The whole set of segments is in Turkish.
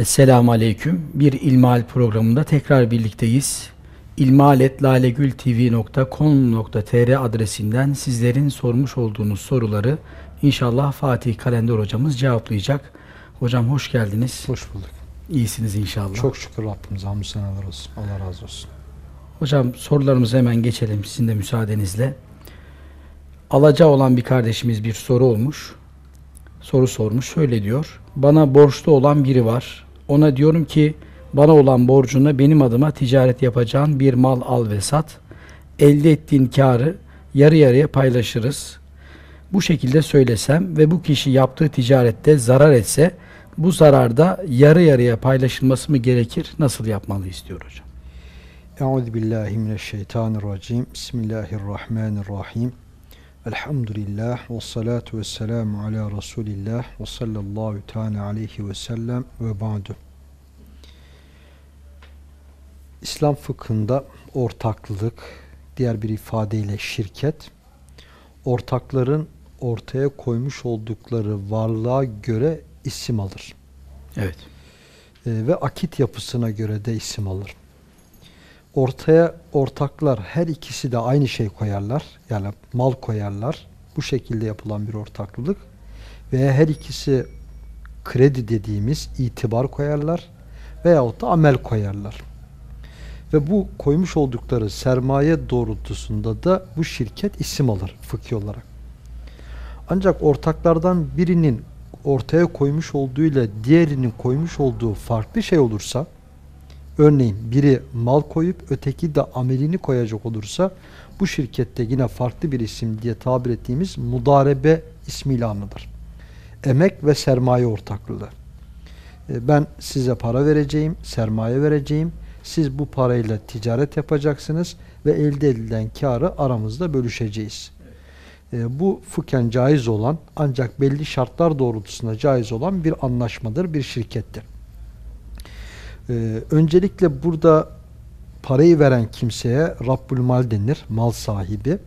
Esselamu Aleyküm. Bir İlmihal programında tekrar birlikteyiz. ilmihaletlalegültv.com.tr adresinden sizlerin sormuş olduğunuz soruları inşallah Fatih Kalender hocamız cevaplayacak. Hocam hoş geldiniz. Hoş bulduk. İyisiniz inşallah. Çok şükür Rabbimize hamdü senalar olsun. Allah razı olsun. Hocam sorularımıza hemen geçelim sizin de müsaadenizle. Alaca olan bir kardeşimiz bir soru olmuş. Soru sormuş. Şöyle diyor. Bana borçlu olan biri var. Ona diyorum ki bana olan borcuna benim adıma ticaret yapacağın bir mal al ve sat. Elde ettiğin karı yarı yarıya paylaşırız. Bu şekilde söylesem ve bu kişi yaptığı ticarette zarar etse bu zararda yarı yarıya paylaşılması mı gerekir? Nasıl yapmalı istiyor hocam? Euzu. Bismillahirrahmanirrahim. Elhamdülillah ve salatu ve selamu ala Resulillah ve sallallahu teala aleyhi ve sellem ve ba'du. İslam fıkhında ortaklık, diğer bir ifadeyle şirket, ortakların ortaya koymuş oldukları varlığa göre isim alır. Evet. Ee, ve akit yapısına göre de isim alır. Ortaya ortaklar her ikisi de aynı şey koyarlar. Yani mal koyarlar. Bu şekilde yapılan bir ortaklık. Ve her ikisi kredi dediğimiz itibar koyarlar. Veyahut da amel koyarlar. Ve bu koymuş oldukları sermaye doğrultusunda da bu şirket isim alır fıkhi olarak. Ancak ortaklardan birinin ortaya koymuş olduğu ile diğerinin koymuş olduğu farklı şey olursa örneğin biri mal koyup öteki de amelini koyacak olursa bu şirkette yine farklı bir isim diye tabir ettiğimiz mudarebe ismiyle anılır. Emek ve sermaye ortaklığı. E, ben size para vereceğim, sermaye vereceğim. Siz bu parayla ticaret yapacaksınız ve elde edilen karı aramızda bölüşeceğiz. E, bu fıkhen caiz olan ancak belli şartlar doğrultusunda caiz olan bir anlaşmadır, bir şirkettir. E, öncelikle burada parayı veren kimseye Rabbül Mal denir, mal sahibi. E,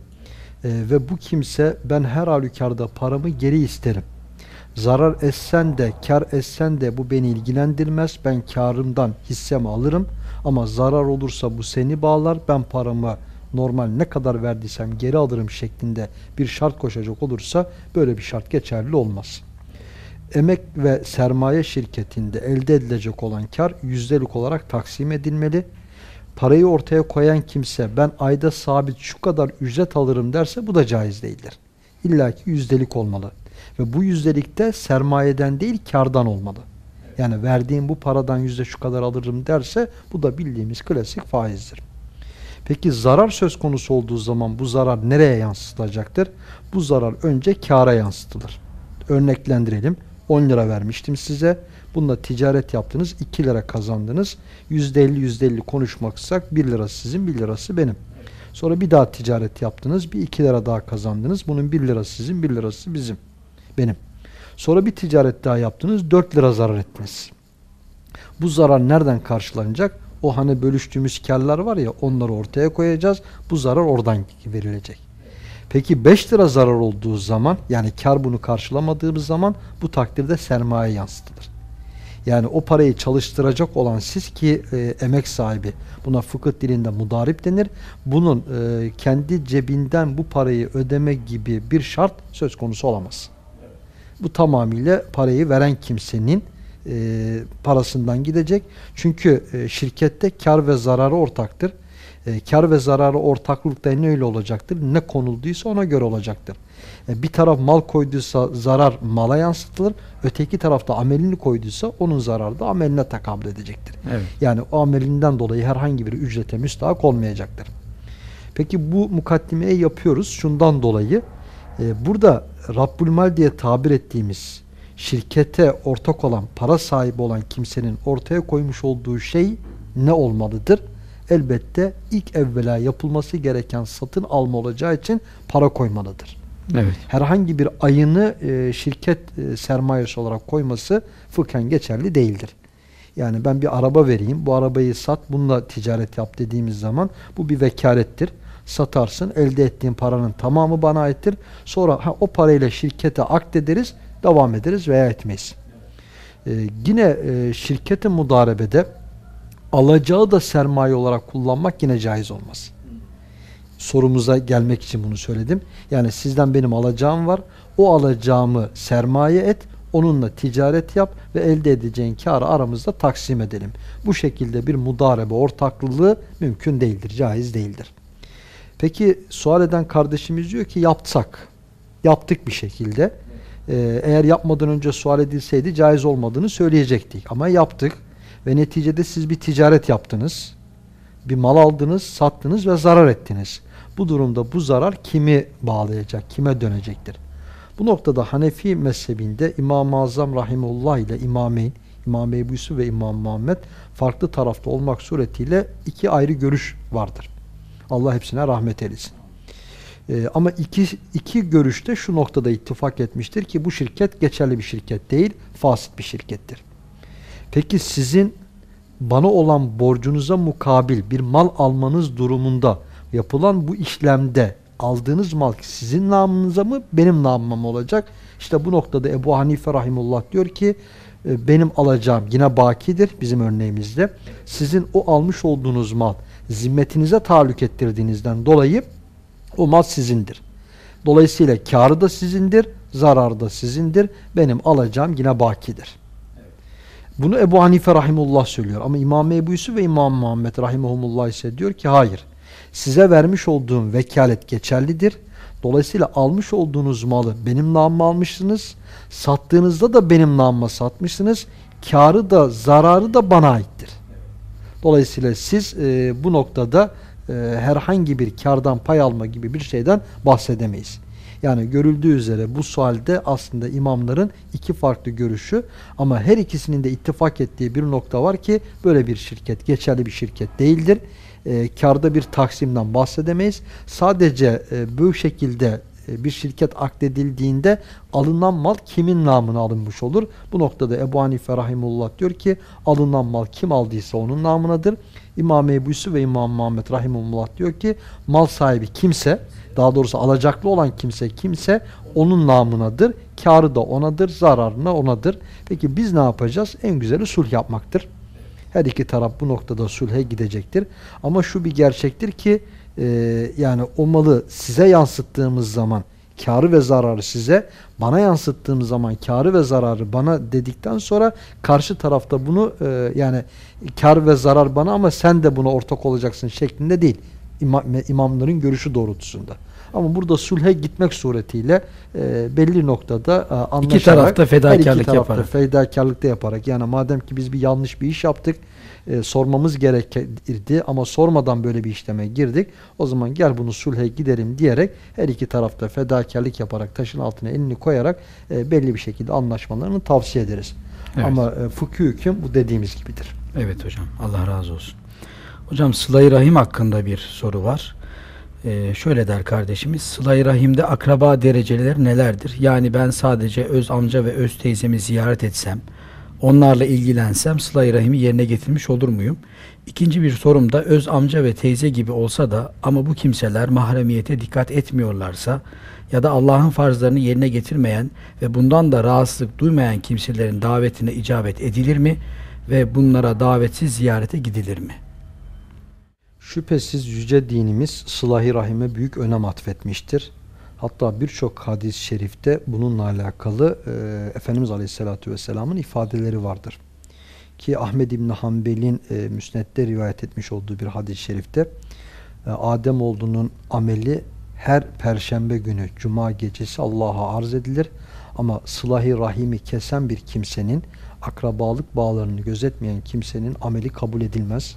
ve bu kimse ben her halükarda paramı geri isterim. Zarar etsen de, kar etsen de bu beni ilgilendirmez. Ben karımdan hissemi alırım. Ama zarar olursa bu seni bağlar. Ben paramı normal ne kadar verdiysem geri alırım şeklinde bir şart koşacak olursa böyle bir şart geçerli olmaz. Emek ve sermaye şirketinde elde edilecek olan kar yüzdelik olarak taksim edilmeli. Parayı ortaya koyan kimse ben ayda sabit şu kadar ücret alırım derse bu da caiz değildir. İlla ki yüzdelik olmalı. Ve bu yüzdelikte sermayeden değil kardan olmalı. Yani verdiğim bu paradan yüzde şu kadar alırım derse bu da bildiğimiz klasik faizdir. Peki zarar söz konusu olduğu zaman bu zarar nereye yansıtılacaktır? Bu zarar önce kâra yansıtılır. Örneklendirelim. 10 lira vermiştim size. Bununla ticaret yaptınız. 2 lira kazandınız. %50 %50 konuşmaksak 1 lirası sizin 1 lirası benim. Sonra bir daha ticaret yaptınız. Bir 2 lira daha kazandınız. Bunun 1 lirası sizin 1 lirası bizim. Benim. Sonra bir ticaret daha yaptınız. 4 lira zarar ettiniz. Bu zarar nereden karşılanacak? O hani bölüştüğümüz karlar var ya onları ortaya koyacağız. Bu zarar oradan verilecek. Peki 5 lira zarar olduğu zaman yani kar bunu karşılamadığımız zaman bu takdirde sermaye yansıtılır. Yani o parayı çalıştıracak olan siz ki e, emek sahibi buna fıkıh dilinde mudarip denir. Bunun e, kendi cebinden bu parayı ödeme gibi bir şart söz konusu olamaz. Bu tamamıyla parayı veren kimsenin e, parasından gidecek. Çünkü e, şirkette kar ve zararı ortaktır. E, kar ve zararı ortaklıkta ne öyle olacaktır? Ne konulduysa ona göre olacaktır. E, bir taraf mal koyduysa zarar mala yansıtılır. Öteki tarafta amelini koyduysa onun zararı da ameline takabül edecektir. Evet. Yani o amelinden dolayı herhangi bir ücrete müstahak olmayacaktır. Peki bu mukaddimeyi yapıyoruz şundan dolayı. E, burada Rabbül Mal diye tabir ettiğimiz şirkete ortak olan, para sahibi olan kimsenin ortaya koymuş olduğu şey ne olmalıdır? Elbette ilk evvela yapılması gereken satın alma olacağı için para koymalıdır. Evet. Herhangi bir ayını e, şirket e, sermayesi olarak koyması fıkhen geçerli değildir. Yani ben bir araba vereyim, bu arabayı sat, bununla ticaret yap dediğimiz zaman bu bir vekalettir. Satarsın, elde ettiğin paranın tamamı bana aittir. Sonra ha, o parayla şirkete akdederiz, devam ederiz veya etmeyiz. Ee, yine e, şirketi mudarebede alacağı da sermaye olarak kullanmak yine caiz olmaz. Sorumuza gelmek için bunu söyledim. Yani sizden benim alacağım var. O alacağımı sermaye et. Onunla ticaret yap ve elde edeceğin karı aramızda taksim edelim. Bu şekilde bir mudarebe ortaklılığı mümkün değildir, caiz değildir. Peki sual eden kardeşimiz diyor ki yapsak, yaptık bir şekilde. Ee, eğer yapmadan önce sual edilseydi caiz olmadığını söyleyecektik. Ama yaptık ve neticede siz bir ticaret yaptınız. Bir mal aldınız, sattınız ve zarar ettiniz. Bu durumda bu zarar kimi bağlayacak, kime dönecektir? Bu noktada Hanefi mezhebinde İmam-ı Azam Rahimullah ile İmameyn, İmam Ebu Yusuf ve İmam Muhammed farklı tarafta olmak suretiyle iki ayrı görüş vardır. Allah hepsine rahmet eylesin. Ee, ama iki, iki görüşte şu noktada ittifak etmiştir ki bu şirket geçerli bir şirket değil, fasit bir şirkettir. Peki sizin bana olan borcunuza mukabil bir mal almanız durumunda yapılan bu işlemde aldığınız mal sizin namınıza mı benim namıma mı olacak? İşte bu noktada Ebu Hanife Rahimullah diyor ki e, benim alacağım yine bakidir bizim örneğimizde. Sizin o almış olduğunuz mal zimmetinize tahallük ettirdiğinizden dolayı o mal sizindir. Dolayısıyla karı da sizindir, zararı da sizindir. Benim alacağım yine bakidir. Bunu Ebu Hanife Rahimullah söylüyor. Ama İmam Ebu Yusuf ve İmam Muhammed Rahimahumullah ise diyor ki hayır. Size vermiş olduğum vekalet geçerlidir. Dolayısıyla almış olduğunuz malı benim namıma almışsınız. Sattığınızda da benim namıma satmışsınız. Karı da zararı da bana aittir. Dolayısıyla siz e, bu noktada e, herhangi bir kardan pay alma gibi bir şeyden bahsedemeyiz. Yani görüldüğü üzere bu sualde aslında imamların iki farklı görüşü ama her ikisinin de ittifak ettiği bir nokta var ki böyle bir şirket geçerli bir şirket değildir. E, karda bir taksimden bahsedemeyiz. Sadece e, bu şekilde e, bir şirket akdedildiğinde alınan mal kimin namına alınmış olur? Bu noktada Ebu Hanife Rahimullah diyor ki alınan mal kim aldıysa onun namınadır. İmam Ebu Yusuf ve İmam Muhammed Rahimullah diyor ki mal sahibi kimse daha doğrusu alacaklı olan kimse kimse onun namınadır. Karı da onadır, zararına onadır. Peki biz ne yapacağız? En güzeli sulh yapmaktır. Her iki taraf bu noktada sulhe gidecektir. Ama şu bir gerçektir ki e, yani o malı size yansıttığımız zaman karı ve zararı size, bana yansıttığım zaman karı ve zararı bana dedikten sonra karşı tarafta bunu e, yani kar ve zarar bana ama sen de buna ortak olacaksın şeklinde değil. İmam, imamların görüşü doğrultusunda. Ama burada sulhe gitmek suretiyle e, belli noktada e, anlaşarak iki tarafta fedakarlık her iki tarafta yaparak. fedakarlık da yaparak yani madem ki biz bir yanlış bir iş yaptık e, sormamız gerekirdi ama sormadan böyle bir işleme girdik. O zaman gel bunu sulhe gidelim diyerek her iki tarafta fedakarlık yaparak taşın altına elini koyarak e, belli bir şekilde anlaşmalarını tavsiye ederiz. Evet. Ama e, fıkhi hüküm bu dediğimiz gibidir. Evet hocam. Allah razı olsun. Hocam Sıla-i Rahim hakkında bir soru var. Ee, şöyle der kardeşimiz. Sıla-i Rahim'de akraba dereceleri nelerdir? Yani ben sadece öz amca ve öz teyzemi ziyaret etsem, onlarla ilgilensem Sıla-i Rahim'i yerine getirmiş olur muyum? İkinci bir sorum da öz amca ve teyze gibi olsa da ama bu kimseler mahremiyete dikkat etmiyorlarsa ya da Allah'ın farzlarını yerine getirmeyen ve bundan da rahatsızlık duymayan kimselerin davetine icabet edilir mi? Ve bunlara davetsiz ziyarete gidilir mi? Şüphesiz yüce dinimiz sılah-ı rahime büyük önem atfetmiştir. Hatta birçok hadis-i şerifte bununla alakalı e, Efendimiz Aleyhisselatü Vesselam'ın ifadeleri vardır. Ki Ahmed İbni Hanbel'in e, müsnette rivayet etmiş olduğu bir hadis-i şerifte e, Adem olduğunun ameli her perşembe günü cuma gecesi Allah'a arz edilir. Ama sılah-ı rahimi kesen bir kimsenin akrabalık bağlarını gözetmeyen kimsenin ameli kabul edilmez.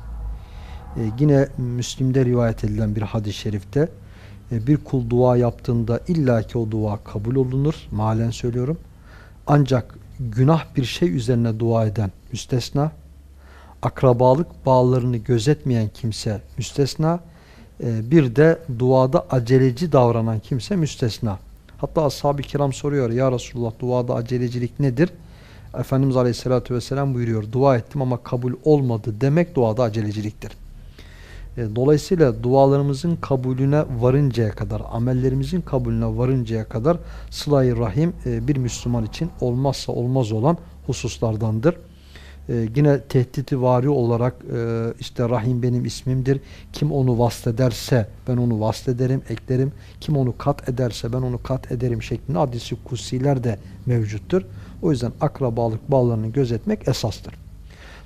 E, yine Müslim'de rivayet edilen bir hadis-i şerifte e, bir kul dua yaptığında illaki o dua kabul olunur. Malen söylüyorum. Ancak günah bir şey üzerine dua eden müstesna, akrabalık bağlarını gözetmeyen kimse müstesna, e, bir de duada aceleci davranan kimse müstesna. Hatta ashab-ı kiram soruyor ya Resulullah duada acelecilik nedir? Efendimiz Aleyhisselatü Vesselam buyuruyor dua ettim ama kabul olmadı demek duada aceleciliktir. E, Dolayısıyla dualarımızın kabulüne varıncaya kadar, amellerimizin kabulüne varıncaya kadar sıla-i rahim e, bir Müslüman için olmazsa olmaz olan hususlardandır. Ee, yine tehdidi vari olarak e, işte Rahim benim ismimdir. Kim onu vasfederse ben onu vasfederim, eklerim. Kim onu kat ederse ben onu kat ederim şeklinde hadisi kutsiler de mevcuttur. O yüzden akrabalık bağlarını gözetmek esastır.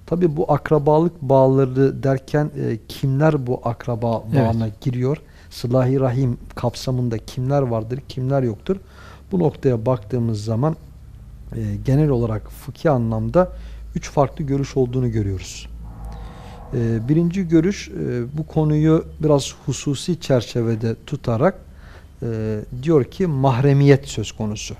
Tabi bu akrabalık bağları derken e, kimler bu akraba Evet. bağına giriyor? Sılahi Rahim kapsamında kimler vardır, kimler yoktur? Bu noktaya baktığımız zaman e, genel olarak fıkhi anlamda üç farklı görüş olduğunu görüyoruz. E, birinci görüş e, bu konuyu biraz hususi çerçevede tutarak e, diyor ki mahremiyet söz konusu.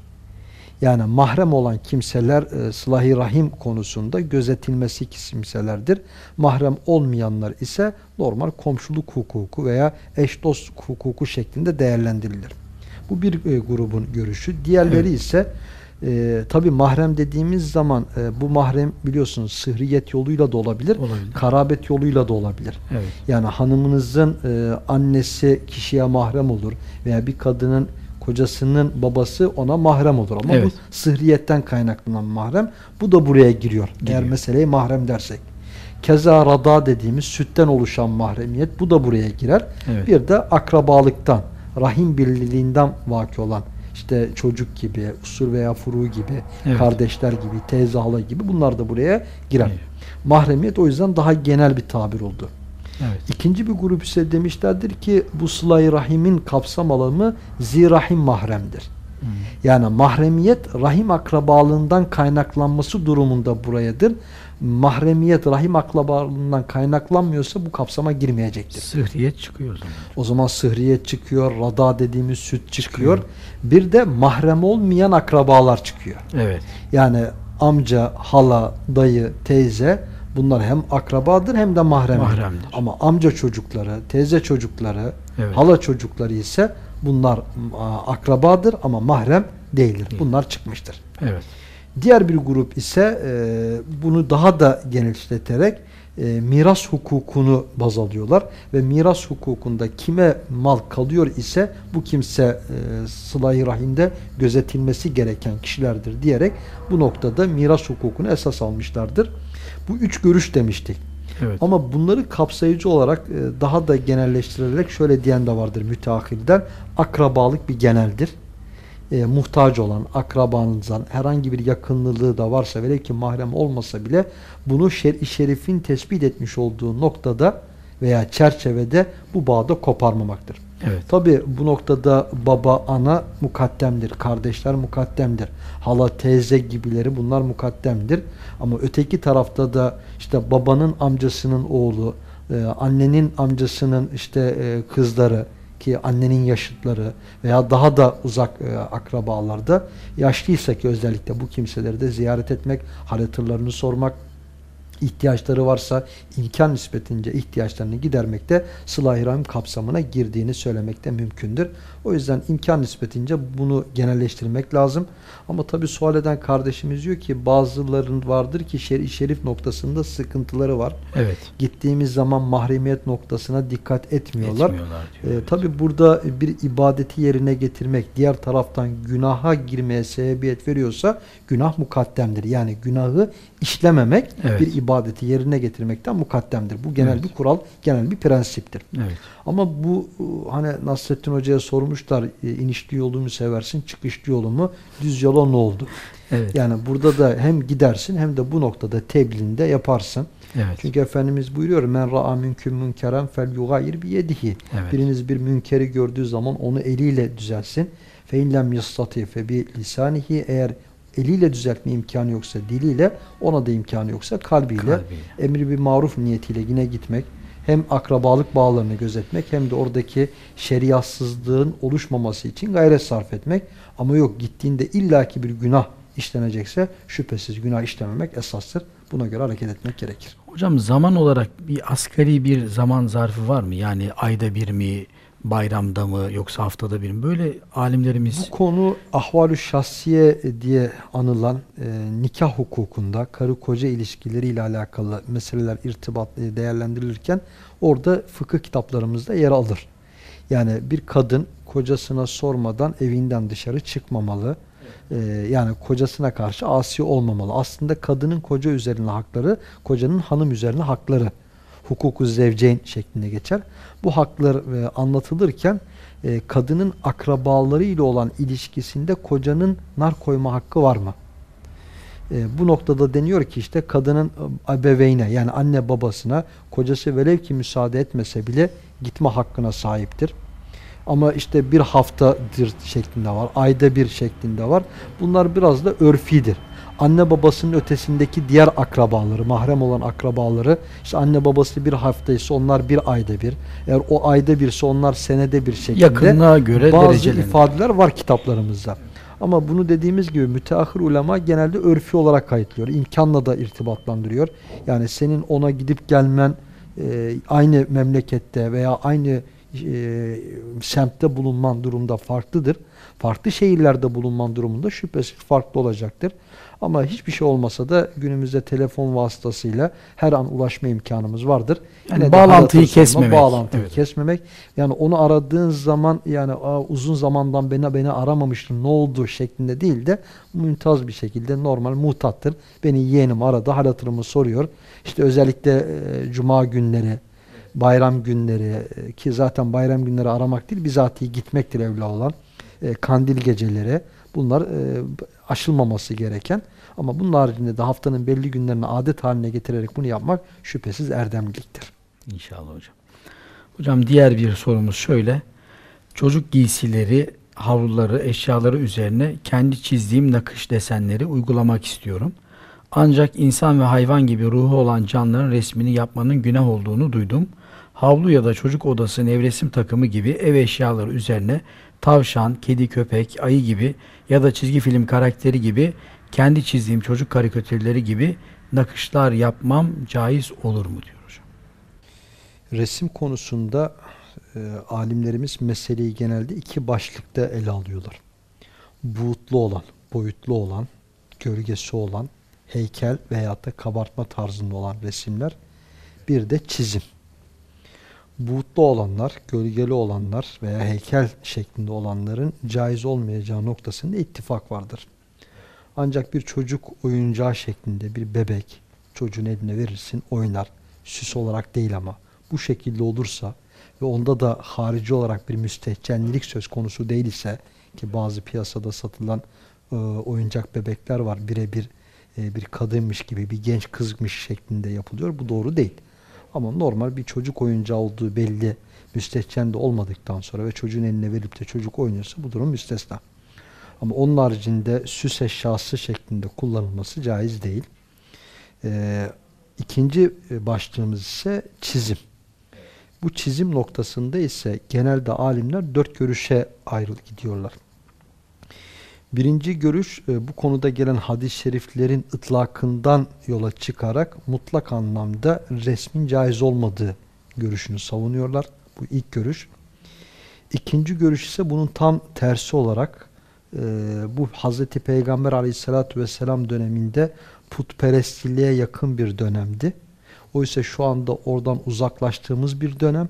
Yani mahrem olan kimseler e, sılahi rahim konusunda gözetilmesi kimselerdir. Mahrem olmayanlar ise normal komşuluk hukuku veya eş dost hukuku şeklinde değerlendirilir. Bu bir e, grubun görüşü. Diğerleri Evet. ise e, tabi mahrem dediğimiz zaman e, bu mahrem biliyorsunuz sıhriyet yoluyla da olabilir, Olabilir. karabet yoluyla da olabilir. Evet. Yani hanımınızın e, annesi kişiye mahrem olur veya bir kadının kocasının babası ona mahrem olur ama Evet. bu sıhriyetten kaynaklanan mahrem. Bu da buraya giriyor. Eğer Giriyor. meseleyi mahrem dersek. Keza rada dediğimiz sütten oluşan mahremiyet bu da buraya girer. Evet. Bir de akrabalıktan, rahim birliğinden vaki olan işte çocuk gibi, usul veya furu gibi, Evet. kardeşler gibi, teyze hala gibi bunlar da buraya girer. Evet. Mahremiyet o yüzden daha genel bir tabir oldu. Evet. İkinci bir grup ise demişlerdir ki bu sıla-i rahimin kapsam alanı zirahim mahremdir. Hı. Yani mahremiyet rahim akrabalığından kaynaklanması durumunda burayadır. Mahremiyet rahim akrabalığından kaynaklanmıyorsa bu kapsama girmeyecektir. Sıhriyet çıkıyor o zaman. O zaman sıhriyet çıkıyor, rada dediğimiz süt çıkıyor. Bir de mahrem olmayan akrabalar çıkıyor. Evet. Yani amca, hala, dayı, teyze bunlar hem akrabadır hem de mahremdir. Mahremdir. Ama amca çocukları, teyze çocukları, Evet. hala çocukları ise bunlar akrabadır ama mahrem değildir. Değil. Bunlar çıkmıştır. Evet. Diğer bir grup ise e, bunu daha da genişleterek e, miras hukukunu baz alıyorlar ve miras hukukunda kime mal kalıyor ise bu kimse e, sıla-i rahimde gözetilmesi gereken kişilerdir diyerek bu noktada miras hukukunu esas almışlardır. Bu üç görüş demiştik. Evet. Ama bunları kapsayıcı olarak e, daha da genelleştirerek şöyle diyen de vardır müteahhirden. Akrabalık bir geneldir. E, muhtaç olan akrabanızdan herhangi bir yakınlılığı da varsa velev ki mahrem olmasa bile bunu şer-i şerifin tespit etmiş olduğu noktada veya çerçevede bu bağda koparmamaktır. Evet. Tabi bu noktada baba, ana mukaddemdir. Kardeşler mukaddemdir. Hala, teyze gibileri bunlar mukaddemdir. Ama öteki tarafta da işte babanın amcasının oğlu, e, annenin amcasının işte e, kızları ki annenin yaşıtları veya daha da uzak e, akrabalarda yaşlıysa ki özellikle bu kimseleri de ziyaret etmek, hal hatırlarını sormak, ihtiyaçları varsa imkan nispetince ihtiyaçlarını gidermekte sıla-i kapsamına girdiğini söylemek de mümkündür. O yüzden imkan nispetince bunu genelleştirmek lazım. Ama tabi sual eden kardeşimiz diyor ki bazıların vardır ki şer'i şerif noktasında sıkıntıları var. Evet. Gittiğimiz zaman mahremiyet noktasına dikkat etmiyorlar. Etmiyorlar diyor. Ee, Evet. Tabi burada bir ibadeti yerine getirmek diğer taraftan günaha girmeye sebebiyet veriyorsa günah mukaddemdir. Yani günahı işlememek Evet. bir ibadeti yerine getirmekten mukaddemdir. Bu genel Evet. bir kural, genel bir prensiptir. Evet. Ama bu hani Nasrettin Hoca'ya sormuşlar e, inişli yolu mu seversin, çıkışlı yolu mu, düz yola ne oldu? Evet. Yani burada da hem gidersin hem de bu noktada tebliğinde yaparsın. Evet. Çünkü Efendimiz buyuruyor men ra'a mümkün münkeren fel yugayir bi yedihi. Evet. Biriniz bir münkeri gördüğü zaman onu eliyle düzelsin. Fe in lem yastati fe bi lisanihi eğer eliyle düzeltme imkanı yoksa diliyle ona da imkanı yoksa kalbiyle, Kalbiyle. emri bir maruf niyetiyle yine gitmek hem akrabalık bağlarını gözetmek hem de oradaki şeriatsızlığın oluşmaması için gayret sarf etmek ama yok gittiğinde illaki bir günah işlenecekse şüphesiz günah işlememek esastır. Buna göre hareket etmek gerekir. Hocam zaman olarak bir asgari bir zaman zarfı var mı? Yani ayda bir mi, bayramda mı yoksa haftada bir mi? Böyle alimlerimiz Bu konu ahvalü şahsiye diye anılan e, nikah hukukunda karı koca ilişkileriyle alakalı meseleler irtibat değerlendirilirken orada fıkıh kitaplarımızda yer alır. Yani bir kadın kocasına sormadan evinden dışarı çıkmamalı. Ee, yani kocasına karşı asi olmamalı. Aslında kadının koca üzerine hakları, kocanın hanım üzerine hakları. Hukuku zevceyn şeklinde geçer. Bu haklar e, anlatılırken e, kadının akrabaları ile olan ilişkisinde kocanın nar koyma hakkı var mı? E, bu noktada deniyor ki işte kadının e, ebeveyne yani anne babasına kocası velev ki müsaade etmese bile gitme hakkına sahiptir. Ama işte bir haftadır şeklinde var, ayda bir şeklinde var. Bunlar biraz da örfidir. Anne babasının ötesindeki diğer akrabaları, mahrem olan akrabaları, işte anne babası bir haftaysa onlar bir ayda bir. Eğer o ayda birse onlar senede bir şekilde Yakınlığa göre bazı ifadeler var kitaplarımızda. Ama bunu dediğimiz gibi müteahhir ulema genelde örfi olarak kayıtlıyor. İmkanla da irtibatlandırıyor. Yani senin ona gidip gelmen e, aynı memlekette veya aynı e, semtte bulunman durumda farklıdır. Farklı şehirlerde bulunman durumunda şüphesiz farklı olacaktır. Ama hiçbir şey olmasa da günümüzde telefon vasıtasıyla her an ulaşma imkanımız vardır. Yani Yine bağlantıyı kesmemek. Bağlantıyı Evet. kesmemek. Yani onu aradığın zaman yani "Aa, uzun zamandan beni beni aramamıştın ne oldu şeklinde değil de mümtaz bir şekilde normal muhtattır. Beni yeğenim aradı hal hatırımı soruyor. İşte özellikle e, cuma günleri bayram günleri e, ki zaten bayram günleri aramak değil bizatihi gitmektir evla olan e, kandil geceleri bunlar e, aşılmaması gereken ama bunun haricinde de haftanın belli günlerini adet haline getirerek bunu yapmak şüphesiz erdemliliktir. İnşallah hocam. Hocam diğer bir sorumuz şöyle. Çocuk giysileri, havluları, eşyaları üzerine kendi çizdiğim nakış desenleri uygulamak istiyorum. Ancak insan ve hayvan gibi ruhu olan canlıların resmini yapmanın günah olduğunu duydum. Havlu ya da çocuk odası nevresim takımı gibi ev eşyaları üzerine tavşan, kedi, köpek, ayı gibi ya da çizgi film karakteri gibi kendi çizdiğim çocuk karikatürleri gibi nakışlar yapmam caiz olur mu diyor hocam. Resim konusunda e, alimlerimiz meseleyi genelde iki başlıkta ele alıyorlar. Buğutlu olan, boyutlu olan, gölgesi olan, heykel veyahut da kabartma tarzında olan resimler. Bir de çizim. Buğutlu olanlar, gölgeli olanlar veya heykel şeklinde olanların caiz olmayacağı noktasında ittifak vardır. Ancak bir çocuk oyuncağı şeklinde bir bebek çocuğun eline verirsin oynar. Süs olarak değil ama bu şekilde olursa ve onda da harici olarak bir müstehcenlilik söz konusu değil ise ki bazı piyasada satılan e, oyuncak bebekler var birebir e, bir kadınmış gibi bir genç kızmış şeklinde yapılıyor. Bu doğru değil. Ama normal bir çocuk oyuncağı olduğu belli müstehcen de olmadıktan sonra ve çocuğun eline verip de çocuk oynuyorsa bu durum müstesna. Ama onun haricinde süs eşyası şeklinde kullanılması caiz değil. Ee, ikinci başlığımız ise çizim. Bu çizim noktasında ise genelde alimler dört görüşe ayrıl gidiyorlar. Birinci görüş e, bu konuda gelen hadis-i şeriflerin ıtlakından yola çıkarak mutlak anlamda resmin caiz olmadığı görüşünü savunuyorlar. Bu ilk görüş. İkinci görüş ise bunun tam tersi olarak e, bu Hazreti Peygamber aleyhissalatü vesselam döneminde putperestliğe yakın bir dönemdi. Oysa şu anda oradan uzaklaştığımız bir dönem.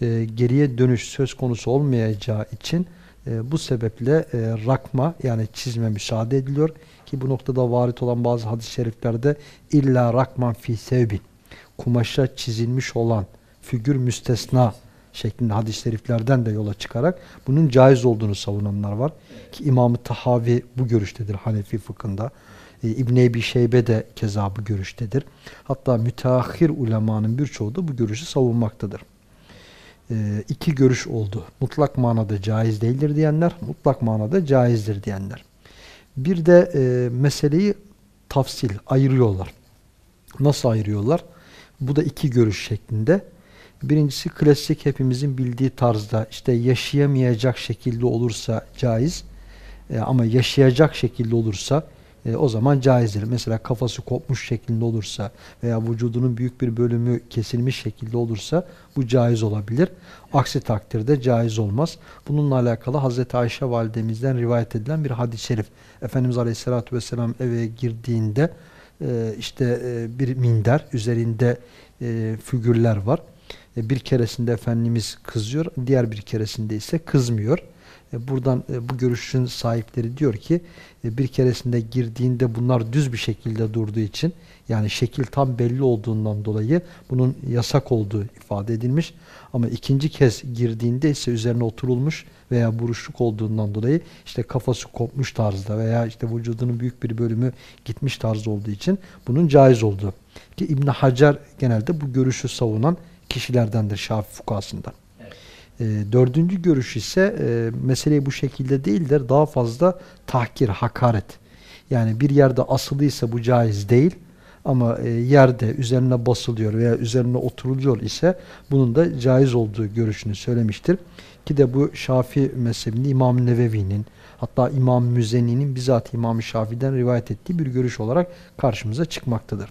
E, geriye dönüş söz konusu olmayacağı için e, bu sebeple e, rakma yani çizme müsaade ediliyor. Ki bu noktada varit olan bazı hadis-i şeriflerde illa rakman fi sevbin kumaşa çizilmiş olan figür müstesna şeklinde hadis-i şeriflerden de yola çıkarak bunun caiz olduğunu savunanlar var. Ki İmam-ı Tahavi bu görüştedir Hanefi fıkhında. E, İbn-i Ebi Şeybe de keza bu görüştedir. Hatta müteahhir ulemanın birçoğu da bu görüşü savunmaktadır. E, iki görüş oldu. Mutlak manada caiz değildir diyenler, mutlak manada caizdir diyenler. Bir de e, meseleyi tafsil, ayırıyorlar. Nasıl ayırıyorlar? Bu da iki görüş şeklinde. Birincisi klasik hepimizin bildiği tarzda işte yaşayamayacak şekilde olursa caiz e, ama yaşayacak şekilde olursa e, o zaman caizdir. Mesela kafası kopmuş şeklinde olursa veya vücudunun büyük bir bölümü kesilmiş şekilde olursa bu caiz olabilir. Aksi takdirde caiz olmaz. Bununla alakalı Hazreti Ayşe validemizden rivayet edilen bir hadis-i şerif. Efendimiz Aleyhisselatü Vesselam eve girdiğinde e, işte e, bir minder üzerinde e, figürler var. E, bir keresinde Efendimiz kızıyor, diğer bir keresinde ise kızmıyor. E, buradan e, bu görüşün sahipleri diyor ki e, bir keresinde girdiğinde bunlar düz bir şekilde durduğu için yani şekil tam belli olduğundan dolayı bunun yasak olduğu ifade edilmiş. Ama ikinci kez girdiğinde ise üzerine oturulmuş veya buruşluk olduğundan dolayı işte kafası kopmuş tarzda veya işte vücudunun büyük bir bölümü gitmiş tarzda olduğu için bunun caiz olduğu. Ki İbn Hacer genelde bu görüşü savunan kişilerdendir Şafii fukasından. E, dördüncü görüş ise e, meseleyi bu şekilde değildir. Daha fazla tahkir, hakaret. Yani bir yerde asılıysa bu caiz değil. Ama e, yerde üzerine basılıyor veya üzerine oturuluyor ise bunun da caiz olduğu görüşünü söylemiştir. Ki de bu Şafii mezhebinde İmam Nevevi'nin hatta İmam Müzeni'nin bizzat İmam Şafii'den rivayet ettiği bir görüş olarak karşımıza çıkmaktadır.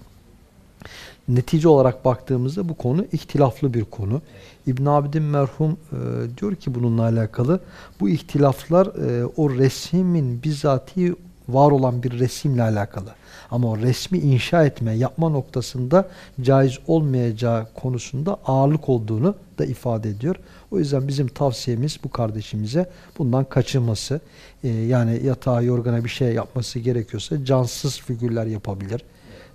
Netice olarak baktığımızda bu konu ihtilaflı bir konu. İbn Abidin merhum e, diyor ki bununla alakalı bu ihtilaflar e, o resmin bizzati var olan bir resimle alakalı. Ama o resmi inşa etme, yapma noktasında caiz olmayacağı konusunda ağırlık olduğunu da ifade ediyor. O yüzden bizim tavsiyemiz bu kardeşimize bundan kaçınması. Ee, yani yatağa, yorgana bir şey yapması gerekiyorsa cansız figürler yapabilir.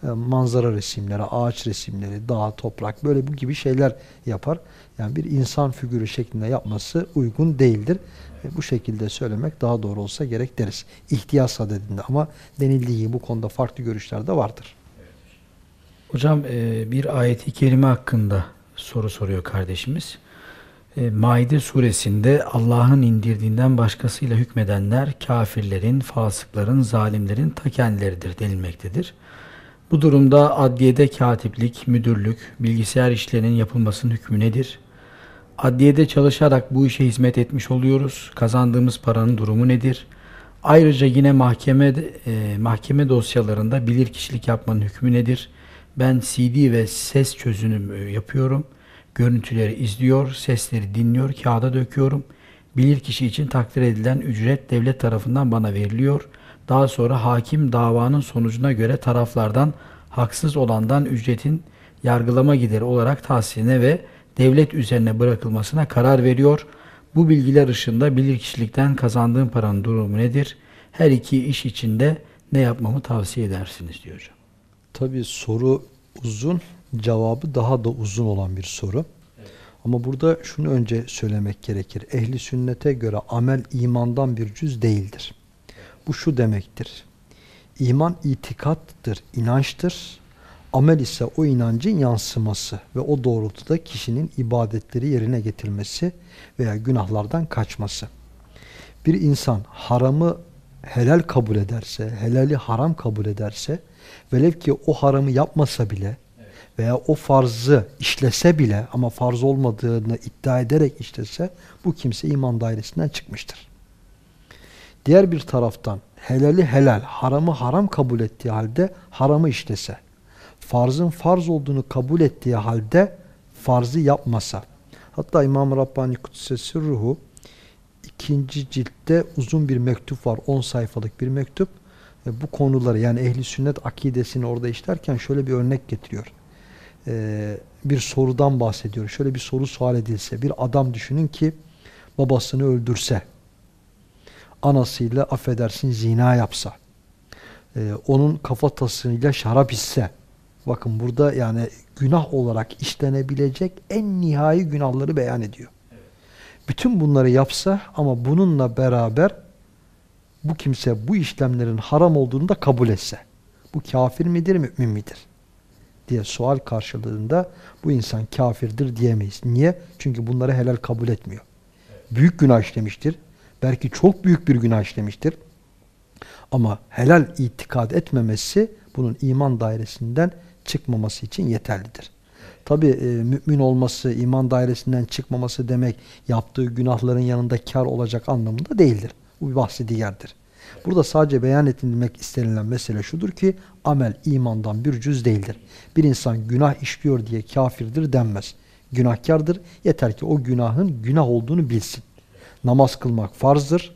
Ee, manzara resimleri, ağaç resimleri, dağ, toprak böyle bu gibi şeyler yapar. Yani bir insan figürü şeklinde yapması uygun değildir. E, bu şekilde söylemek daha doğru olsa gerek deriz. İhtiyaç sadedinde ama denildiği bu konuda farklı görüşler de vardır. Hocam e, bir ayeti kerime hakkında soru soruyor kardeşimiz. E, Maide suresinde Allah'ın indirdiğinden başkasıyla hükmedenler kafirlerin, fasıkların, zalimlerin ta kendileridir denilmektedir. Bu durumda adliyede katiplik, müdürlük, bilgisayar işlerinin yapılmasının hükmü nedir? Adliyede çalışarak bu işe hizmet etmiş oluyoruz. Kazandığımız paranın durumu nedir? Ayrıca yine mahkeme e, mahkeme dosyalarında bilirkişilik yapmanın hükmü nedir? Ben CD ve ses çözünüm e, yapıyorum. Görüntüleri izliyor, sesleri dinliyor, kağıda döküyorum. Bilirkişi için takdir edilen ücret devlet tarafından bana veriliyor. Daha sonra hakim davanın sonucuna göre taraflardan haksız olandan ücretin yargılama gideri olarak tahsiline ve devlet üzerine bırakılmasına karar veriyor. Bu bilgiler ışığında bilirkişilikten kazandığım paranın durumu nedir? Her iki iş içinde ne yapmamı tavsiye edersiniz diyor hocam. Tabii soru uzun, cevabı daha da uzun olan bir soru. Evet. Ama burada şunu önce söylemek gerekir. Ehli sünnete göre amel imandan bir cüz değildir. Bu şu demektir. İman itikattır, inançtır. Amel ise o inancın yansıması ve o doğrultuda kişinin ibadetleri yerine getirmesi veya günahlardan kaçması. Bir insan haramı helal kabul ederse, helali haram kabul ederse, velev ki o haramı yapmasa bile veya o farzı işlese bile ama farz olmadığını iddia ederek işlese, bu kimse iman dairesinden çıkmıştır. Diğer bir taraftan helali helal, haramı haram kabul ettiği halde haramı işlese, farzın farz olduğunu kabul ettiği halde farzı yapmasa. Hatta İmam Rabbani Kudsesi Ruhu ikinci ciltte uzun bir mektup var. 10 sayfalık bir mektup. E, bu konuları yani ehli sünnet akidesini orada işlerken şöyle bir örnek getiriyor. E, bir sorudan bahsediyor. Şöyle bir soru sual edilse. Bir adam düşünün ki babasını öldürse, anasıyla affedersin zina yapsa, e, onun kafatasıyla şarap içse, Bakın burada yani günah olarak işlenebilecek en nihai günahları beyan ediyor. Bütün bunları yapsa ama bununla beraber bu kimse bu işlemlerin haram olduğunu da kabul etse. Bu kafir midir, mümin midir? diye sual karşılığında bu insan kafirdir diyemeyiz. Niye? Çünkü bunları helal kabul etmiyor. Büyük günah işlemiştir. Belki çok büyük bir günah işlemiştir. Ama helal itikad etmemesi bunun iman dairesinden çıkmaması için yeterlidir. Tabi e, mümin olması, iman dairesinden çıkmaması demek yaptığı günahların yanında kar olacak anlamında değildir. Bu bir bahsi diğerdir. Burada sadece beyan edilmek istenilen mesele şudur ki amel imandan bir cüz değildir. Bir insan günah işliyor diye kafirdir denmez. Günahkardır. Yeter ki o günahın günah olduğunu bilsin. Namaz kılmak farzdır.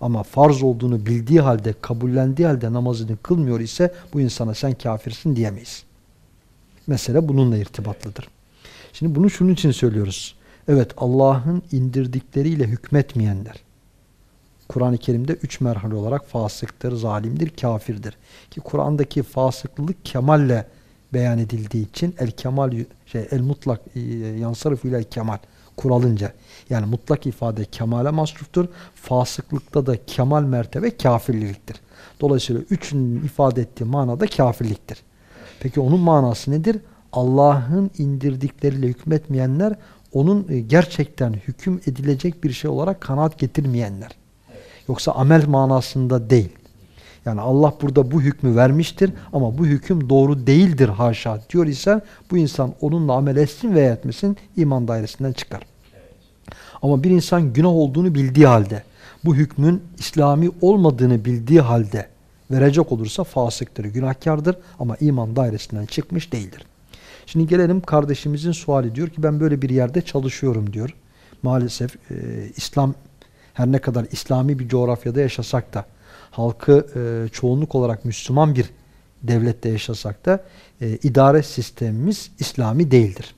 Ama farz olduğunu bildiği halde, kabullendiği halde namazını kılmıyor ise bu insana sen kafirsin diyemeyiz. Mesele bununla irtibatlıdır. Şimdi bunu şunun için söylüyoruz. Evet Allah'ın indirdikleriyle hükmetmeyenler Kur'an-ı Kerim'de üç merhale olarak fasıktır, zalimdir, kafirdir. Ki Kur'an'daki fasıklılık kemalle beyan edildiği için el kemal şey el mutlak e, yansarif ile kemal kuralınca yani mutlak ifade kemale masruftur. Fasıklıkta da kemal mertebe kafirliktir. Dolayısıyla üçünün ifade ettiği manada kafirliktir. Peki onun manası nedir? Allah'ın indirdikleriyle hükmetmeyenler onun e, gerçekten hüküm edilecek bir şey olarak kanaat getirmeyenler. Yoksa amel manasında değil. Yani Allah burada bu hükmü vermiştir ama bu hüküm doğru değildir haşa diyor ise bu insan onunla amel etsin veya etmesin iman dairesinden çıkar. Ama bir insan günah olduğunu bildiği halde bu hükmün İslami olmadığını bildiği halde verecek olursa fasıktır, günahkardır ama iman dairesinden çıkmış değildir. Şimdi gelelim kardeşimizin suali diyor ki ben böyle bir yerde çalışıyorum diyor. Maalesef e, İslam her ne kadar İslami bir coğrafyada yaşasak da halkı e, çoğunluk olarak Müslüman bir devlette yaşasak da e, idare sistemimiz İslami değildir.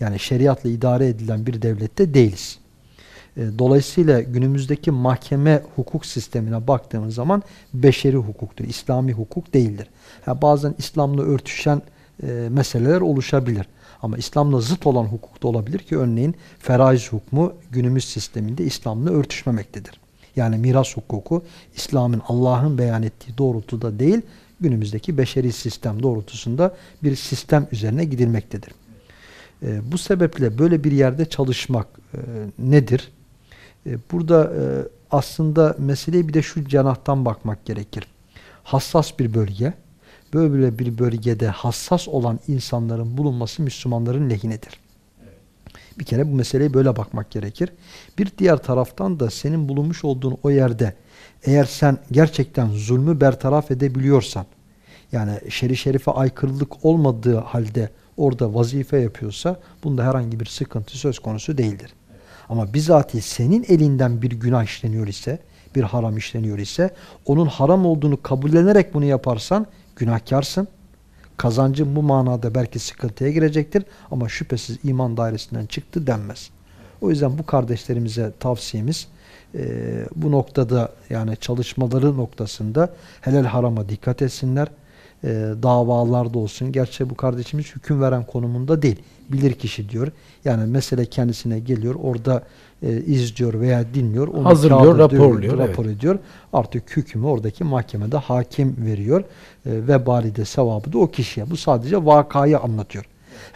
Yani şeriatla idare edilen bir devlette değiliz. E, dolayısıyla günümüzdeki mahkeme hukuk sistemine baktığımız zaman beşeri hukuktur, İslami hukuk değildir. Ha, bazen İslam'la örtüşen e, meseleler oluşabilir. Ama İslam'la zıt olan hukuk da olabilir ki örneğin feraiz hukmu günümüz sisteminde İslam'la örtüşmemektedir. Yani miras hukuku İslam'ın Allah'ın beyan ettiği doğrultuda değil, günümüzdeki beşeri sistem doğrultusunda bir sistem üzerine gidilmektedir. E, bu sebeple böyle bir yerde çalışmak e, nedir? E, burada e, aslında meseleye bir de şu canahtan bakmak gerekir. Hassas bir bölge, böyle bir bölgede hassas olan insanların bulunması Müslümanların lehinedir. Bir kere bu meseleye böyle bakmak gerekir. Bir diğer taraftan da senin bulunmuş olduğun o yerde eğer sen gerçekten zulmü bertaraf edebiliyorsan yani şeri şerife aykırılık olmadığı halde orada vazife yapıyorsa bunda herhangi bir sıkıntı söz konusu değildir. Ama bizatihi senin elinden bir günah işleniyor ise, bir haram işleniyor ise onun haram olduğunu kabullenerek bunu yaparsan günahkarsın. Kazancın bu manada belki sıkıntıya girecektir ama şüphesiz iman dairesinden çıktı denmez. O yüzden bu kardeşlerimize tavsiyemiz e, bu noktada yani çalışmaları noktasında helal harama dikkat etsinler. E, davalarda olsun. Gerçi bu kardeşimiz hüküm veren konumunda değil. Bilir kişi diyor. Yani mesele kendisine geliyor. Orada e, izliyor veya dinliyor. Onu Hazırlıyor, raporluyor. Rapor evet. ediyor. Artık hükmü oradaki mahkemede hakim veriyor. E, vebali de sevabı da o kişiye. Bu sadece vakayı anlatıyor.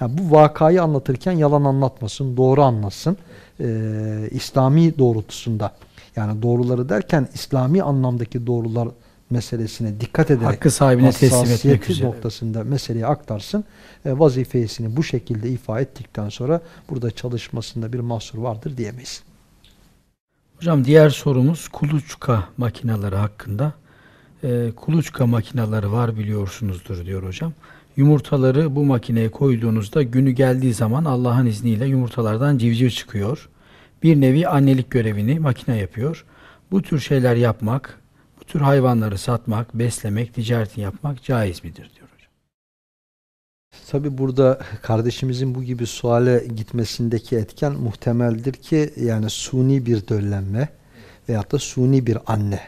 Yani bu vakayı anlatırken yalan anlatmasın, doğru anlatsın. E, İslami doğrultusunda. Yani doğruları derken İslami anlamdaki doğrular meselesine dikkat ederek hakkı sahibine teslim etmek üzere noktasında meseleyi aktarsın. E, vazifesini bu şekilde ifa ettikten sonra burada çalışmasında bir mahsur vardır diyemeyiz. Hocam diğer sorumuz kuluçka makineleri hakkında. E, kuluçka makineleri var biliyorsunuzdur diyor hocam. Yumurtaları bu makineye koyduğunuzda günü geldiği zaman Allah'ın izniyle yumurtalardan civciv çıkıyor. Bir nevi annelik görevini makine yapıyor. Bu tür şeyler yapmak tür hayvanları satmak, beslemek, ticaretini yapmak caiz midir diyor hocam. Tabi burada kardeşimizin bu gibi suale gitmesindeki etken muhtemeldir ki yani suni bir döllenme veyahut da suni bir anne.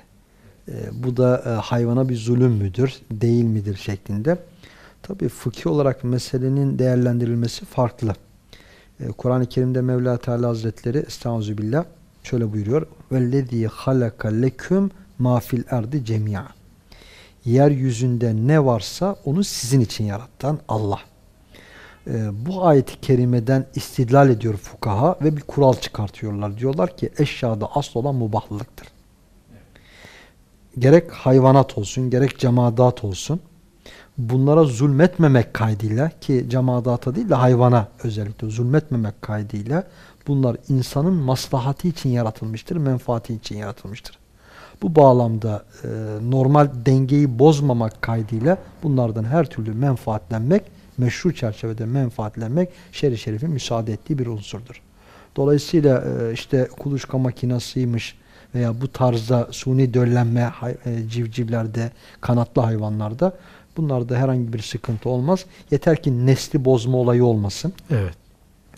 E, bu da e, hayvana bir zulüm müdür, değil midir şeklinde. Tabi fıkhi olarak meselenin değerlendirilmesi farklı. E, Kur'an-ı Kerim'de Mevla Teala Hazretleri Estağfirullah şöyle buyuruyor. وَالَّذ۪ي خَلَقَ لَكُمْ mafil erdi cemia. Yeryüzünde ne varsa onu sizin için yaratan Allah. Ee, bu ayeti kerimeden istidlal ediyor fukaha ve bir kural çıkartıyorlar. Diyorlar ki eşyada asıl olan mubahlılıktır. Gerek hayvanat olsun, gerek cemadat olsun. Bunlara zulmetmemek kaydıyla ki cemadata değil de hayvana özellikle zulmetmemek kaydıyla bunlar insanın maslahatı için yaratılmıştır, menfaati için yaratılmıştır. Bu bağlamda e, normal dengeyi bozmamak kaydıyla bunlardan her türlü menfaatlenmek, meşru çerçevede menfaatlenmek şer-i şerifin müsaade ettiği bir unsurdur. Dolayısıyla e, işte kuluçka makinasıymış veya bu tarzda suni döllenme e, civcivlerde, kanatlı hayvanlarda bunlarda herhangi bir sıkıntı olmaz. Yeter ki nesli bozma olayı olmasın. Evet.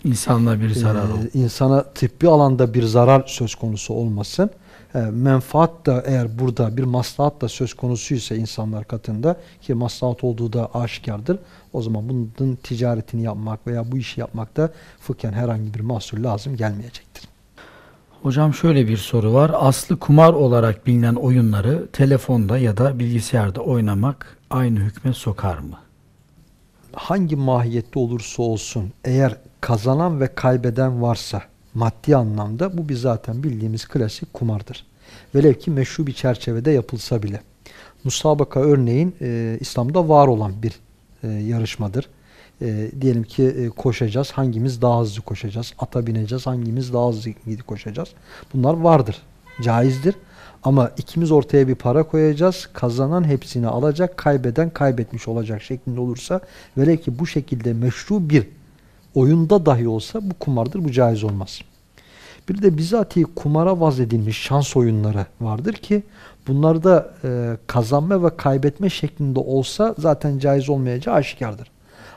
İnsanla bir zarar ee, insana tıbbi alanda bir zarar söz konusu olmasın. He, menfaat da eğer burada bir maslahat da söz konusuysa insanlar katında ki maslahat olduğu da aşikardır. O zaman bunun ticaretini yapmak veya bu işi yapmakta fıkhen herhangi bir mahsur lazım gelmeyecektir. Hocam şöyle bir soru var. Aslı kumar olarak bilinen oyunları telefonda ya da bilgisayarda oynamak aynı hükme sokar mı? Hangi mahiyette olursa olsun eğer kazanan ve kaybeden varsa maddi anlamda bu bir zaten bildiğimiz klasik kumardır. Velev ki meşru bir çerçevede yapılsa bile. Musabaka örneğin e, İslam'da var olan bir e, yarışmadır. E, diyelim ki e, koşacağız, hangimiz daha hızlı koşacağız, ata bineceğiz, hangimiz daha hızlı koşacağız. Bunlar vardır, caizdir. Ama ikimiz ortaya bir para koyacağız, kazanan hepsini alacak, kaybeden kaybetmiş olacak şeklinde olursa, velev ki bu şekilde meşru bir oyunda dahi olsa bu kumardır, bu caiz olmaz. Bir de bizatihi kumara vaz edilmiş şans oyunları vardır ki bunlarda e, kazanma ve kaybetme şeklinde olsa zaten caiz olmayacağı aşikardır.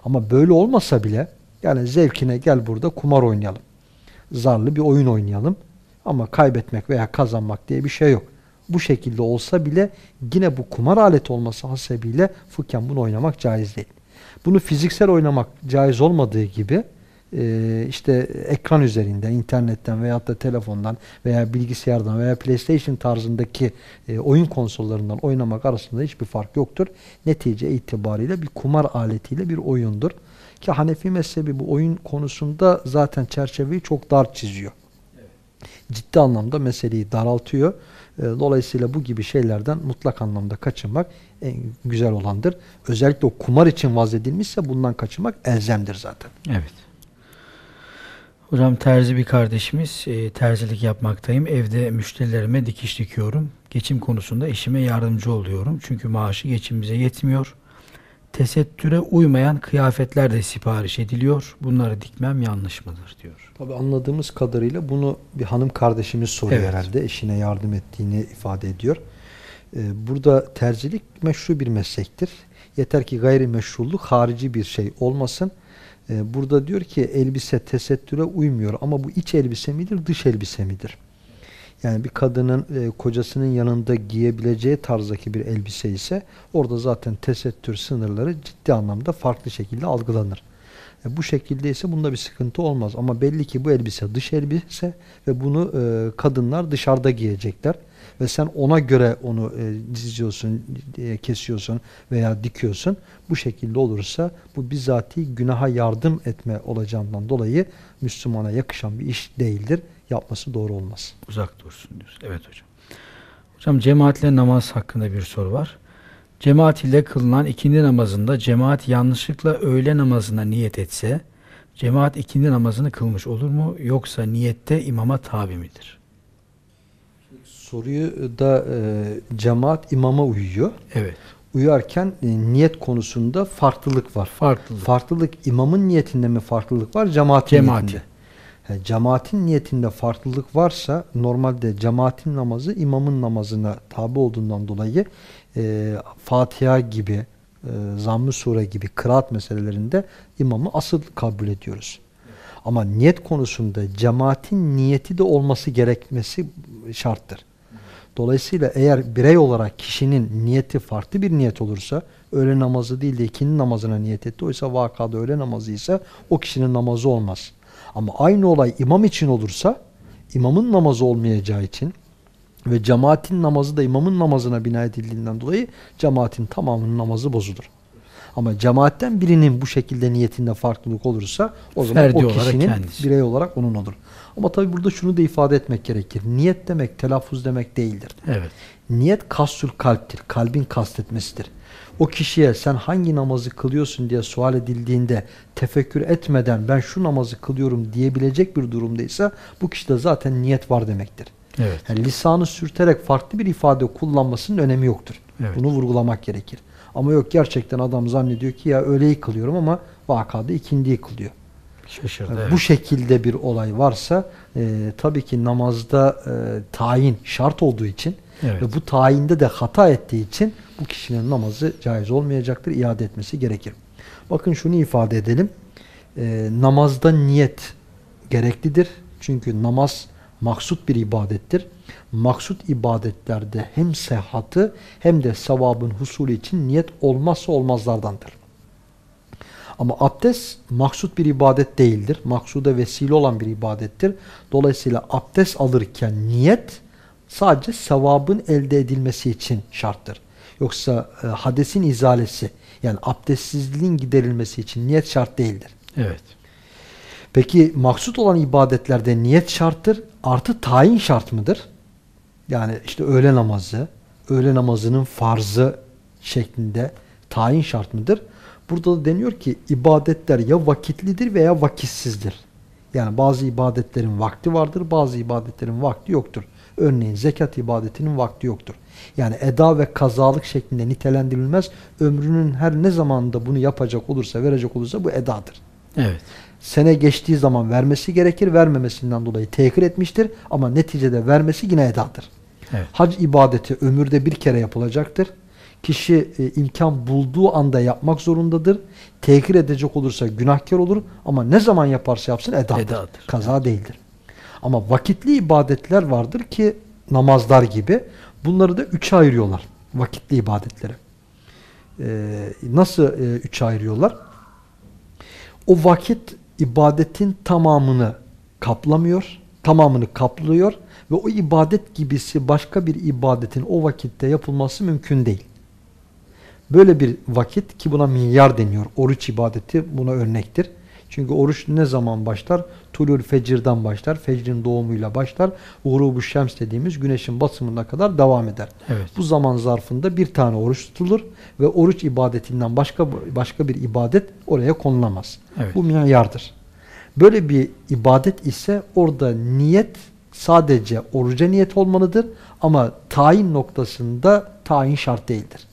Ama böyle olmasa bile yani zevkine gel burada kumar oynayalım. Zarlı bir oyun oynayalım. Ama kaybetmek veya kazanmak diye bir şey yok. Bu şekilde olsa bile yine bu kumar aleti olması hasebiyle fıkhen bunu oynamak caiz değil. Bunu fiziksel oynamak caiz olmadığı gibi e, işte ekran üzerinden, internetten veyahut da telefondan veya bilgisayardan veya PlayStation tarzındaki e, oyun konsollarından oynamak arasında hiçbir fark yoktur. Netice itibariyle bir kumar aletiyle bir oyundur. Ki Hanefi mezhebi bu oyun konusunda zaten çerçeveyi çok dar çiziyor. Ciddi anlamda meseleyi daraltıyor. E, dolayısıyla bu gibi şeylerden mutlak anlamda kaçınmak en güzel olandır. Özellikle o kumar için vaz edilmişse bundan kaçınmak elzemdir zaten. Evet. Hocam terzi bir kardeşimiz, e, terzilik yapmaktayım. Evde müşterilerime dikiş dikiyorum. Geçim konusunda eşime yardımcı oluyorum. Çünkü maaşı geçimimize yetmiyor. Tesettüre uymayan kıyafetler de sipariş ediliyor. Bunları dikmem yanlış mıdır diyor. Tabi anladığımız kadarıyla bunu bir hanım kardeşimiz soruyor Evet. herhalde. Eşine yardım ettiğini ifade ediyor. Ee, burada terzilik meşru bir meslektir. Yeter ki gayrimeşruluk harici bir şey olmasın. Ee, burada diyor ki elbise tesettüre uymuyor ama bu iç elbise midir dış elbise midir? Yani bir kadının e, kocasının yanında giyebileceği tarzdaki bir elbise ise orada zaten tesettür sınırları ciddi anlamda farklı şekilde algılanır. E, bu şekilde ise bunda bir sıkıntı olmaz. Ama belli ki bu elbise dış elbise ve bunu e, kadınlar dışarıda giyecekler. Ve sen ona göre onu e, diziyorsun, e, kesiyorsun veya dikiyorsun. Bu şekilde olursa bu bizatihi günaha yardım etme olacağından dolayı Müslümana yakışan bir iş değildir. Yapması doğru olmaz. Uzak dursun diyoruz. Evet hocam. Hocam cemaatle namaz hakkında bir soru var. Cemaat ile kılınan ikindi namazında cemaat yanlışlıkla öğle namazına niyet etse cemaat ikindi namazını kılmış olur mu yoksa niyette imama tabi midir? Soruyu da e, cemaat imama uyuyor. Evet. Uyarken e, niyet konusunda farklılık var. Farklılık. Farklılık imamın niyetinde mi farklılık var, cemaatin Cemaati. niyetinde? He, cemaatin niyetinde farklılık varsa normalde cemaatin namazı imamın namazına tabi olduğundan dolayı e, Fatiha gibi, e, Zamm-ı Sure gibi kıraat meselelerinde imamı asıl kabul ediyoruz. Ama niyet konusunda cemaatin niyeti de olması gerekmesi şarttır. Dolayısıyla eğer birey olarak kişinin niyeti farklı bir niyet olursa öğle namazı değil de ikindi namazına niyet etti. Oysa vakada öğle namazı ise o kişinin namazı olmaz. Ama aynı olay imam için olursa imamın namazı olmayacağı için ve cemaatin namazı da imamın namazına bina edildiğinden dolayı cemaatin tamamının namazı bozulur. Ama cemaatten birinin bu şekilde niyetinde farklılık olursa o zaman Ferdi o olarak kişinin kendisi. birey olarak onun olur. Ama tabi burada şunu da ifade etmek gerekir. Niyet demek telaffuz demek değildir. Evet. Niyet kastül kalptir. Kalbin kastetmesidir. O kişiye sen hangi namazı kılıyorsun diye sual edildiğinde tefekkür etmeden ben şu namazı kılıyorum diyebilecek bir durumdaysa bu kişide zaten niyet var demektir. Evet. Yani lisanı sürterek farklı bir ifade kullanmasının önemi yoktur. Evet. Bunu vurgulamak gerekir. Ama yok gerçekten adam zannediyor ki ya öğleyi kılıyorum ama vakada ikindiyi kılıyor. Şaşırdı. Evet. Bu şekilde bir olay varsa e, tabii ki namazda e, tayin şart olduğu için Evet. ve bu tayinde de hata ettiği için bu kişinin namazı caiz olmayacaktır. iade etmesi gerekir. Bakın şunu ifade edelim. E, namazda niyet gereklidir. Çünkü namaz maksut bir ibadettir. Maksut ibadetlerde hem sehatı hem de sevabın husulü için niyet olmazsa olmazlardandır. Ama abdest maksut bir ibadet değildir. Maksuda vesile olan bir ibadettir. Dolayısıyla abdest alırken niyet sadece sevabın elde edilmesi için şarttır. Yoksa e, hadesin izalesi yani abdestsizliğin giderilmesi için niyet şart değildir. Evet. Peki maksut olan ibadetlerde niyet şarttır. Artı tayin şart mıdır? Yani işte öğle namazı, öğle namazının farzı şeklinde tayin şart mıdır? Burada da deniyor ki ibadetler ya vakitlidir veya vakitsizdir. Yani bazı ibadetlerin vakti vardır, bazı ibadetlerin vakti yoktur. Örneğin zekat ibadetinin vakti yoktur. Yani eda ve kazalık şeklinde nitelendirilmez. Ömrünün her ne zamanında bunu yapacak olursa, verecek olursa bu edadır. Evet. Sene geçtiği zaman vermesi gerekir, vermemesinden dolayı tehir etmiştir. Ama neticede vermesi yine edadır. Evet. Hac ibadeti ömürde bir kere yapılacaktır. Kişi e, imkan bulduğu anda yapmak zorundadır. Tehir edecek olursa günahkar olur ama ne zaman yaparsa yapsın edadır. Edadır. Kaza değildir. Ama vakitli ibadetler vardır ki namazlar gibi. Bunları da üçe ayırıyorlar. Vakitli ibadetleri. Ee, nasıl e, üçe ayırıyorlar? O vakit ibadetin tamamını kaplamıyor, tamamını kaplıyor ve o ibadet gibisi başka bir ibadetin o vakitte yapılması mümkün değil. Böyle bir vakit ki buna milyar deniyor. Oruç ibadeti buna örnektir. Çünkü oruç ne zaman başlar? Tulul fecirden başlar. Fecrin doğumuyla başlar. Uğrubu şems dediğimiz güneşin batımına kadar devam eder. Evet. Bu zaman zarfında bir tane oruç tutulur ve oruç ibadetinden başka başka bir ibadet oraya konulamaz. Evet. Bu milyardır. Böyle bir ibadet ise orada niyet sadece oruca niyet olmalıdır ama tayin noktasında tayin şart değildir.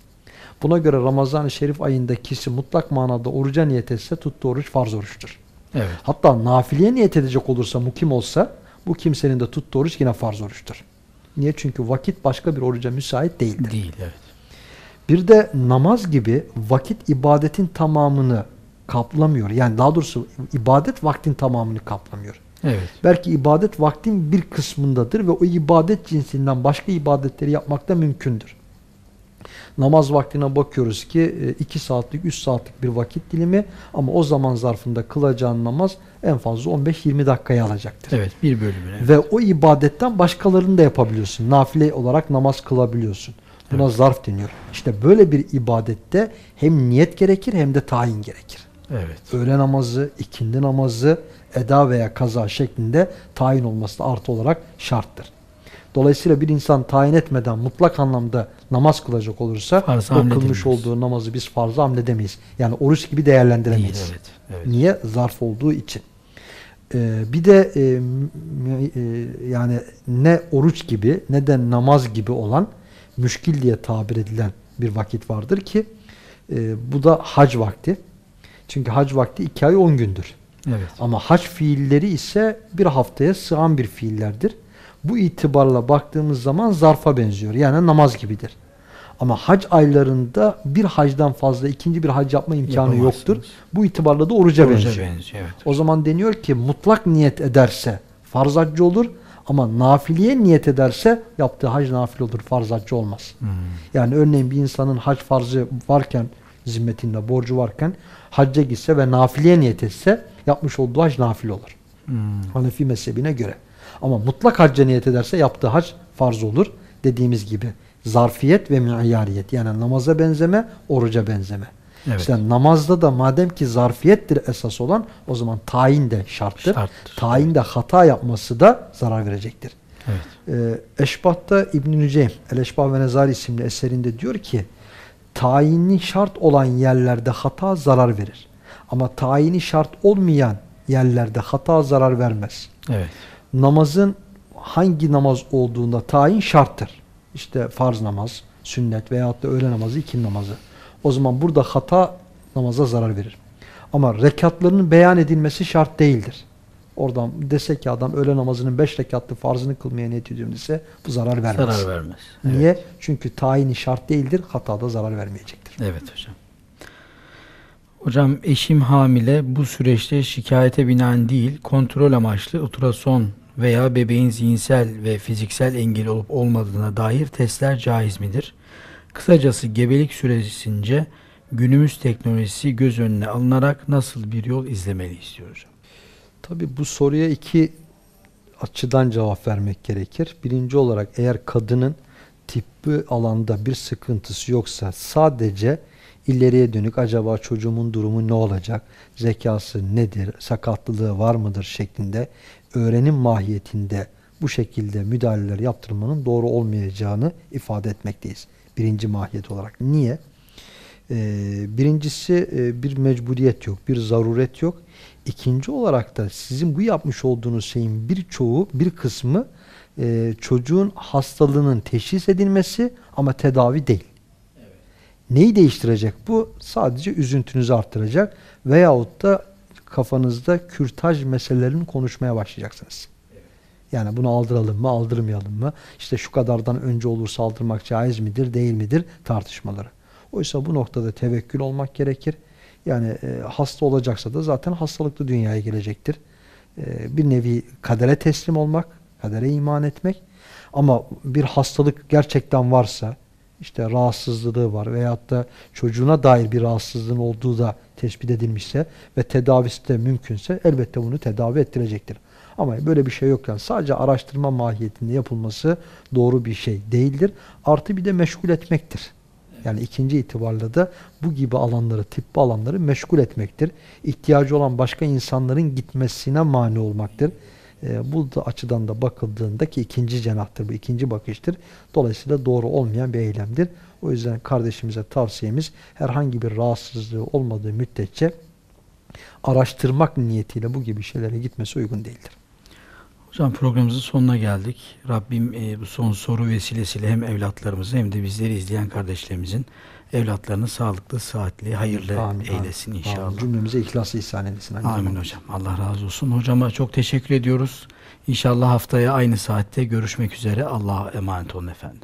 Buna göre Ramazan-ı Şerif ayında kişi mutlak manada oruca niyet etse tuttuğu oruç farz oruçtur. Evet. Hatta nafileye niyet edecek olursa mukim olsa bu kimsenin de tuttuğu oruç yine farz oruçtur. Niye? Çünkü vakit başka bir oruca müsait değildir. Değil. Evet. Bir de namaz gibi vakit ibadetin tamamını kaplamıyor. Yani daha doğrusu ibadet vaktin tamamını kaplamıyor. Evet. Belki ibadet vaktin bir kısmındadır ve o ibadet cinsinden başka ibadetleri yapmak da mümkündür. Namaz vaktine bakıyoruz ki 2 saatlik 3 saatlik bir vakit dilimi ama o zaman zarfında kılacağın namaz en fazla 15-20 dakikaya alacaktır. Evet. Bir bölümüne. Ve o ibadetten başkalarını da yapabiliyorsun. Nafile olarak namaz kılabiliyorsun. Buna Evet. zarf deniyor. İşte böyle bir ibadette hem niyet gerekir hem de tayin gerekir. Evet. Öğle namazı, ikindi namazı, eda veya kaza şeklinde tayin olması da artı olarak şarttır. Dolayısıyla bir insan tayin etmeden mutlak anlamda namaz kılacak olursa Farz o kılmış olduğu namazı biz farz hamledemeyiz. Yani oruç gibi değerlendiremeyiz. Değil. Evet. Evet. Niye? Zarf olduğu için. Ee, bir de e, e, yani ne oruç gibi ne de namaz gibi olan müşkil diye tabir edilen bir vakit vardır ki e, bu da hac vakti. Çünkü hac vakti iki ay on gündür. Evet. Ama hac fiilleri ise bir haftaya sığan bir fiillerdir. Bu itibarla baktığımız zaman zarfa benziyor. Yani namaz gibidir. Ama hac aylarında bir hacdan fazla ikinci bir hac yapma imkanı yoktur. Bu itibarla da oruca, Oruca benziyor. benziyor. Evet. O zaman deniyor ki mutlak niyet ederse farz haccı olur ama nafiliye niyet ederse yaptığı hac nafile olur. Farz haccı olmaz. Hmm. Yani örneğin bir insanın hac farzı varken zimmetinde borcu varken hacca gitse ve nafiliye niyet etse yapmış olduğu hac nafile olur. Hmm. Hanefi mezhebine göre. Ama mutlak hacca niyet ederse yaptığı hac farz olur. Dediğimiz gibi zarfiyet ve miyariyet yani namaza benzeme, oruca benzeme. Evet. İşte namazda da madem ki zarfiyettir esas olan o zaman tayin de şarttır. Şarttır. Tayin de hata yapması da zarar verecektir. Evet. Ee, Eşbah'ta İbn-i Nüceym, El-Eşbah ve Nezari isimli eserinde diyor ki tayini şart olan yerlerde hata zarar verir. Ama tayini şart olmayan yerlerde hata zarar vermez. Evet. Namazın hangi namaz olduğunda tayin şarttır. İşte farz namaz, sünnet veyahut da öğle namazı, ikindi namazı. O zaman burada hata namaza zarar verir. Ama rekatlarının beyan edilmesi şart değildir. Oradan dese ki adam öğle namazının 5 rekatlı farzını kılmaya niyet ediyorum dese bu zarar vermez. Zarar vermez. Niye? Çünkü tayini şart değildir. Hatada zarar vermeyecektir. Evet hocam. Hocam eşim hamile bu süreçte şikayete binaen değil kontrol amaçlı ultrason veya bebeğin zihinsel ve fiziksel engeli olup olmadığına dair testler caiz midir? Kısacası gebelik süresince günümüz teknolojisi göz önüne alınarak nasıl bir yol izlemeliyiz diyor hocam. Tabii bu soruya iki açıdan cevap vermek gerekir. Birinci olarak eğer kadının tıbbi alanda bir sıkıntısı yoksa sadece ileriye dönük acaba çocuğumun durumu ne olacak, zekası nedir, sakatlılığı var mıdır şeklinde öğrenim mahiyetinde bu şekilde müdahaleler yaptırmanın doğru olmayacağını ifade etmekteyiz. Birinci mahiyet olarak. Niye? Ee, birincisi e, bir mecburiyet yok, bir zaruret yok. İkinci olarak da sizin bu yapmış olduğunuz şeyin birçoğu, bir kısmı e, çocuğun hastalığının teşhis edilmesi ama tedavi değil. Neyi değiştirecek bu? Sadece üzüntünüzü arttıracak veyahut da kafanızda kürtaj meselelerini konuşmaya başlayacaksınız. Yani bunu aldıralım mı, aldırmayalım mı? İşte şu kadardan önce olursa aldırmak caiz midir, değil midir tartışmaları. Oysa bu noktada tevekkül olmak gerekir. Yani e, hasta olacaksa da zaten hastalıklı dünyaya gelecektir. E, bir nevi kadere teslim olmak, kadere iman etmek. Ama bir hastalık gerçekten varsa, işte rahatsızlığı var veyahut da çocuğuna dair bir rahatsızlığın olduğu da tespit edilmişse ve tedavisi de mümkünse elbette bunu tedavi ettirecektir. Ama böyle bir şey yokken sadece araştırma mahiyetinde yapılması doğru bir şey değildir. Artı bir de meşgul etmektir. Yani ikinci itibarla da bu gibi alanları, tıbbi alanları meşgul etmektir. İhtiyacı olan başka insanların gitmesine mani olmaktır. E, bu da açıdan da bakıldığında ki ikinci cenahtır bu, ikinci bakıştır. Dolayısıyla doğru olmayan bir eylemdir. O yüzden kardeşimize tavsiyemiz herhangi bir rahatsızlığı olmadığı müddetçe araştırmak niyetiyle bu gibi şeylere gitmesi uygun değildir. Hocam programımızın sonuna geldik. Rabbim e, bu son soru vesilesiyle hem evlatlarımızı hem de bizleri izleyen kardeşlerimizin evlatlarını sağlıklı, sıhhatli, hayırlı Amin, eylesin amin. inşallah. Amin. Cümlemize ihlas ihsan eylesin. Amin zamanda. hocam. Allah razı olsun. Hocama çok teşekkür ediyoruz. İnşallah haftaya aynı saatte görüşmek üzere. Allah'a emanet olun efendim.